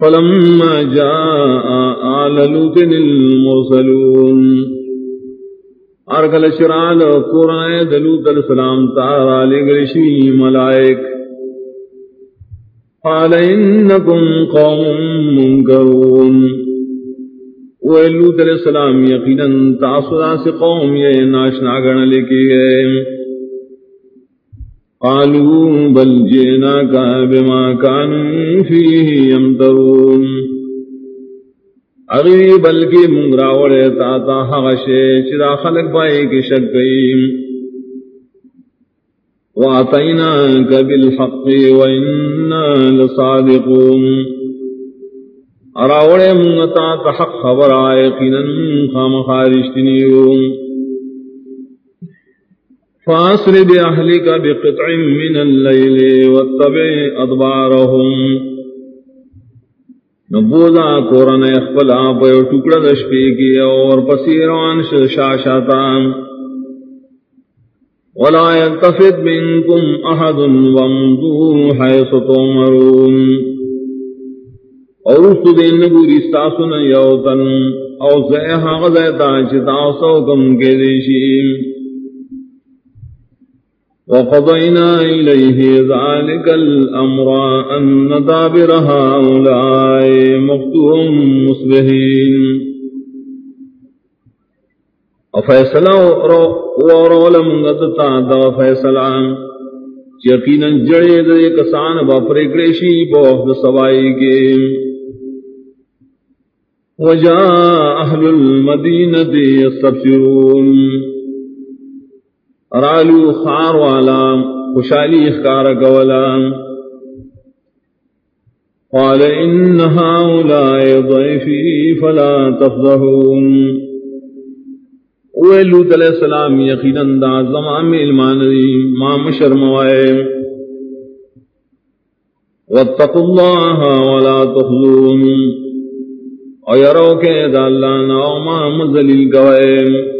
فلما جاء آل لوت المرسلون ارگل شرال قرآن دلوت السلام تارا لگرشی ملائک۔ قال انکم قوم منکرون۔ ویلوت علیہ السلام، یقینا تاثرہ سے قوم یہ ناشنا گرن لکی ہے قالوا بل جئناك بما كانوا فيه يمترون. اغیری بلکی منگرا وڑے تا تا حغشے چرا خلق بائی کی شکیم واتیناک بالحق وإنا لصادقون. اراوڑے منگتا تا حق خبر آئے قینن خام خارشتنیون فاسر بأهلك بقطع من الليل واتبع أدبارهم. نبودا قرن اخبل آپ ٹکڑا دشپی کی اور پسیروان شاشاتان ولا يلتفت منكم أحد وامضوا حيث تؤمرون. اور اس دین نبوری استاسن یوتن. او زیہا غزیتا چتا سوکم کے دیشیم. وقضينا إليه ذلك الأمر أن دابر هؤلاء مقتوم مصبحين. فیصلہ ورولم غدتا دا فیصلہ یقینا جڑے دے کسان باپرے گریشی بوخد سوائی کے. وجاء اہل المدینہ یستبشرون رالو خار والا خوشالی اخکار کولا قال ان هؤلاء ضيفي فلا تفضحون. ویلوت علیہ السلام، یقینا دا زمان میں علمان دی ما مشرم وائے واتقوا الله ولا تخزون. اور یرو کہ دا اللہ ناو ما مزلیل گوائے.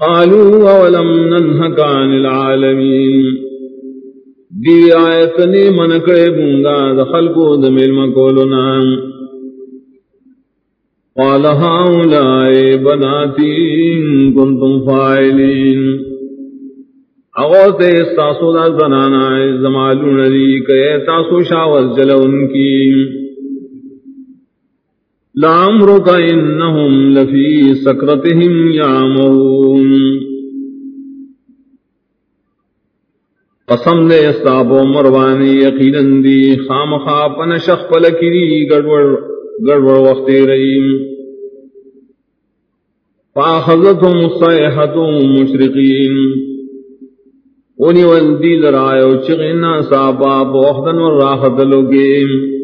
قالوا ولم ننهك عن العالمين. دی آیتنی من کرے بونگا دخل کو دمیل مکولنا قال هؤلاء بناتي كنتم فاعلين. اغوث استاسو دا زنانا زمالون لی کہ تاسو شاوز جلون کی. لعمرك إنهم لفي سكرتهم يعمون قسم دے استاب و مروانی یقیناً دی خام خواب نشخ پلکی گڑوڑ گڑوڑ وقتی رئیم. فاخذتهم الصيحة مشرقين ونی والدی لرائیو چغینا صابا بوخدن والراحت لگیم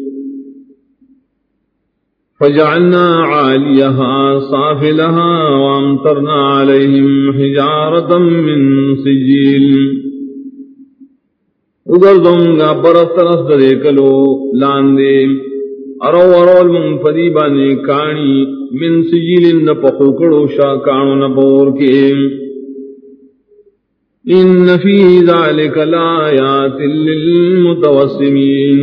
فجعلنا عاليها صافلها وامطرنا عليهم حجارة من سجيل. اگردوں گا برس طرف درے کلو لاندے، ارو ارو المنفدی بانے کانی من سجیل نپخو کڑو شا کانو نپور کے. ان فی ذالک لآیات للمتوسمین.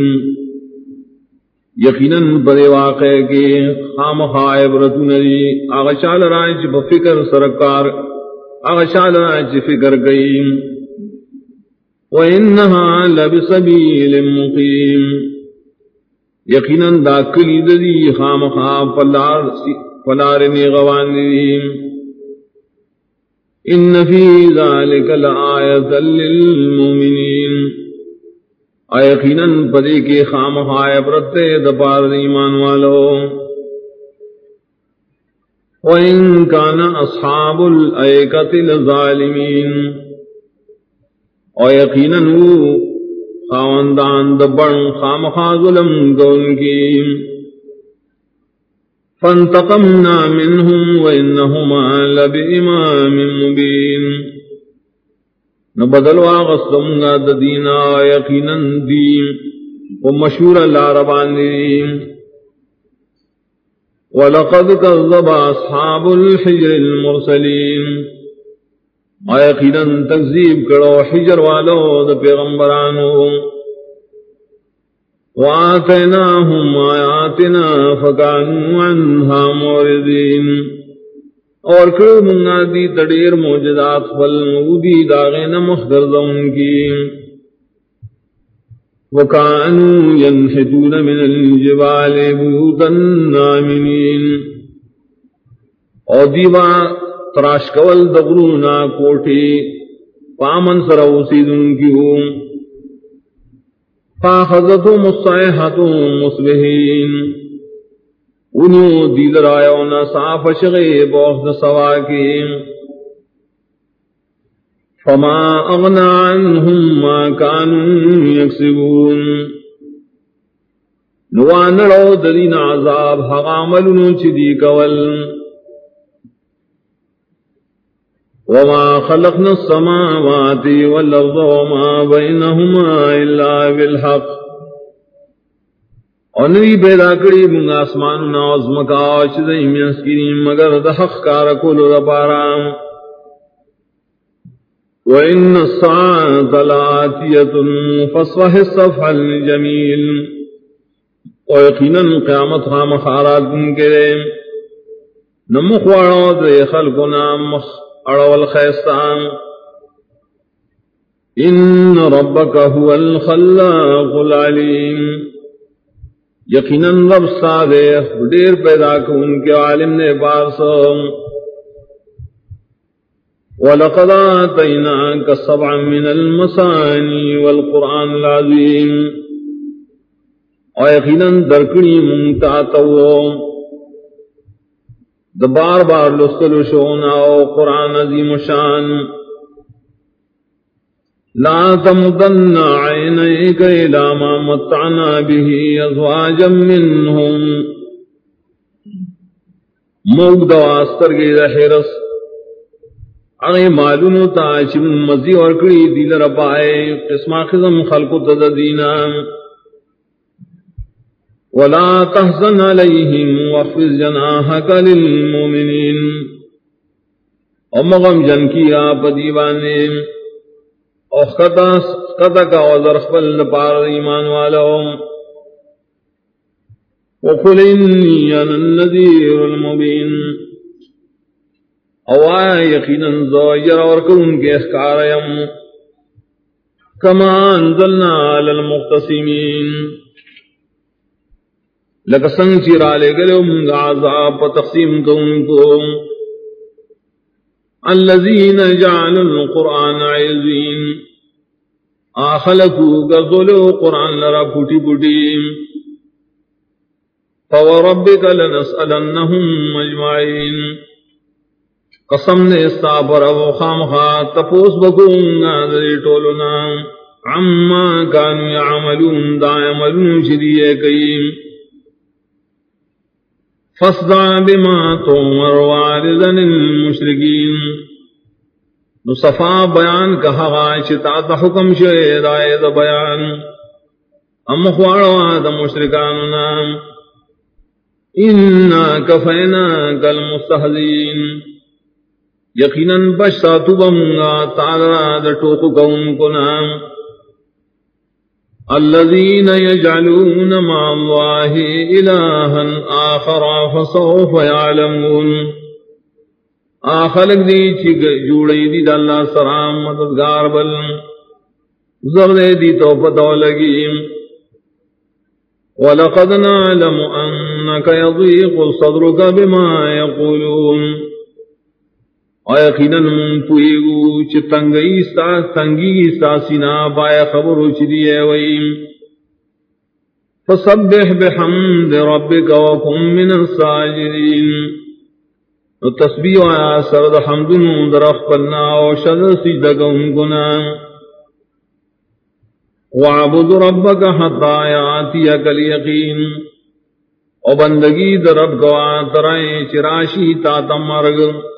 یقیناً بڑے واقع کے خام خائب رتنری آغشال رائج بفکر سرکار آغشال رائج فکر گئی۔ وَإِنَّهَا لَبِسَبِيلٍ مُقِيمٍ۔ یقیناً دا کلی دی خام خام پلار پلارنی غوان دی۔ ان فی ذالک لآیتا للمومنین یقیناً پدی کی خام خائے پرتے دپار ایمان والو۔ وَإِن كَانَ أَصْحَابُ الْأَيْكَةِ لَظَالِمِينَ او یقیناً خاوندان دبن خام ظلم گون کی۔ فانتقمنا منهم وإنهما لبإمام مبين نہ بدل واغسلم گا دینا یقینا دین و مشہور اللہ ربانی ولقد كذب اصحاب الحجر المرسلين ما یقینا تکذیب کرو حجر والو د پیغمبرانو. وآتيناهم آياتنا فكانوا عنها موردين اور کرو منگا دی تڑیر موجدات فل مودی داغے نمخ گردون کی۔ وكانوا ينحتون من الجبال بيوتا نامنين اور دیوا تراش کول دغرونا کوٹھی پامن سروسیدن کی ہوں فاخذتهم الصيحة مصبحين انہوں دیل رایونا صاف شغی بوخد سواکی فما اغنى عنهم ما كانوا يكسبون نوان رو ددین عذاب حغاملنو چدی کول۔ وما خلقنا السماوات والأرض وما بينهما إلا بالحق۔ ونوی پیدا کری منگ آسمان ناوز مکاوش دیم یسکری مگر دا حق کار کولو دا پارا وإن الساعة لآتية فاصفح الصفح الجميل ويقينا قیامت خام خارات کرے دے. خلقنا مخ اڑول خیستان ان ربک هو الخلاق العلیم. یقینا رب سادے دیر پیدا کو ان کے عالم نے پارس۔ ولقد آتيناك سبعا من المساني والقرآن العظيم ويقينا دركني منتعتوه بار بار لسل شونا، او قرآن عظیم شان۔ لا تمدن عينيك إلى ما متعنا به أزواجا منهم. موگ دواستر گئی دا حرس اغی معلومو تا چم مزی اور کری دیل ربائے قسمہ خزم خلقو تددینا ولا تحزن عليهم واخفض جناحك للمؤمنين. امغم جن کیا پدیوانے اور خطا خطا کا عذر خپل پار ایمان والوں۔ وقل انی انا النذیر المبین اوایا یقینا زوجر اور کن کے اخکار یم۔ کما انزلنا علی المقتسمین۔ لکا سنگ چیرا لے گلے منگا عذاب پا تقسیم کون کو اللذین جعل القرآن عزین آخلکو گزولو قرآن لرا پوٹی پوٹی فوربک لنسألنہم مجمعین قسم نے استعبر ابو خامخا تپوس بکونگا دری ٹولنا عما کانو یعملون، دا عملون شدیئے کئیم. فصدع بما تومر وارزا المشرقین نصفا بیان کہا غائشتا تا حکم شہد آئے دا بیان. ام خواروا دا مشرکاننا انا کفینا کل مستحزین یقینا بشتا تو بمگا تعالی دا ٹوکو کون کنام الذين يجعلون مع الله إلها آخر فسوف يعلمون. آخلق دی چی جوڑی دی دا اللہ سرام مددگار بل. زرد دی تو پتو لگی وَلَقَدْ نَعْلَمُ أَنَّكَ يَضِيقُ صَدْرُكَ بِمَا يَقُولُونَ یقیناً من پوئیگو چھ تنگی ستا تنگی ستا سینا بایا خبر چھ دیئے ویم فصبح بحمد ربک وکم من الساجرین نو تسبیح آیا سرد حمدنو در اخبرنا و شد سجدگا انکنا وعبد ربک حتی آیاتیک الیقین۔ و بندگی در رب گوا ترائے چراشی تا تمرگم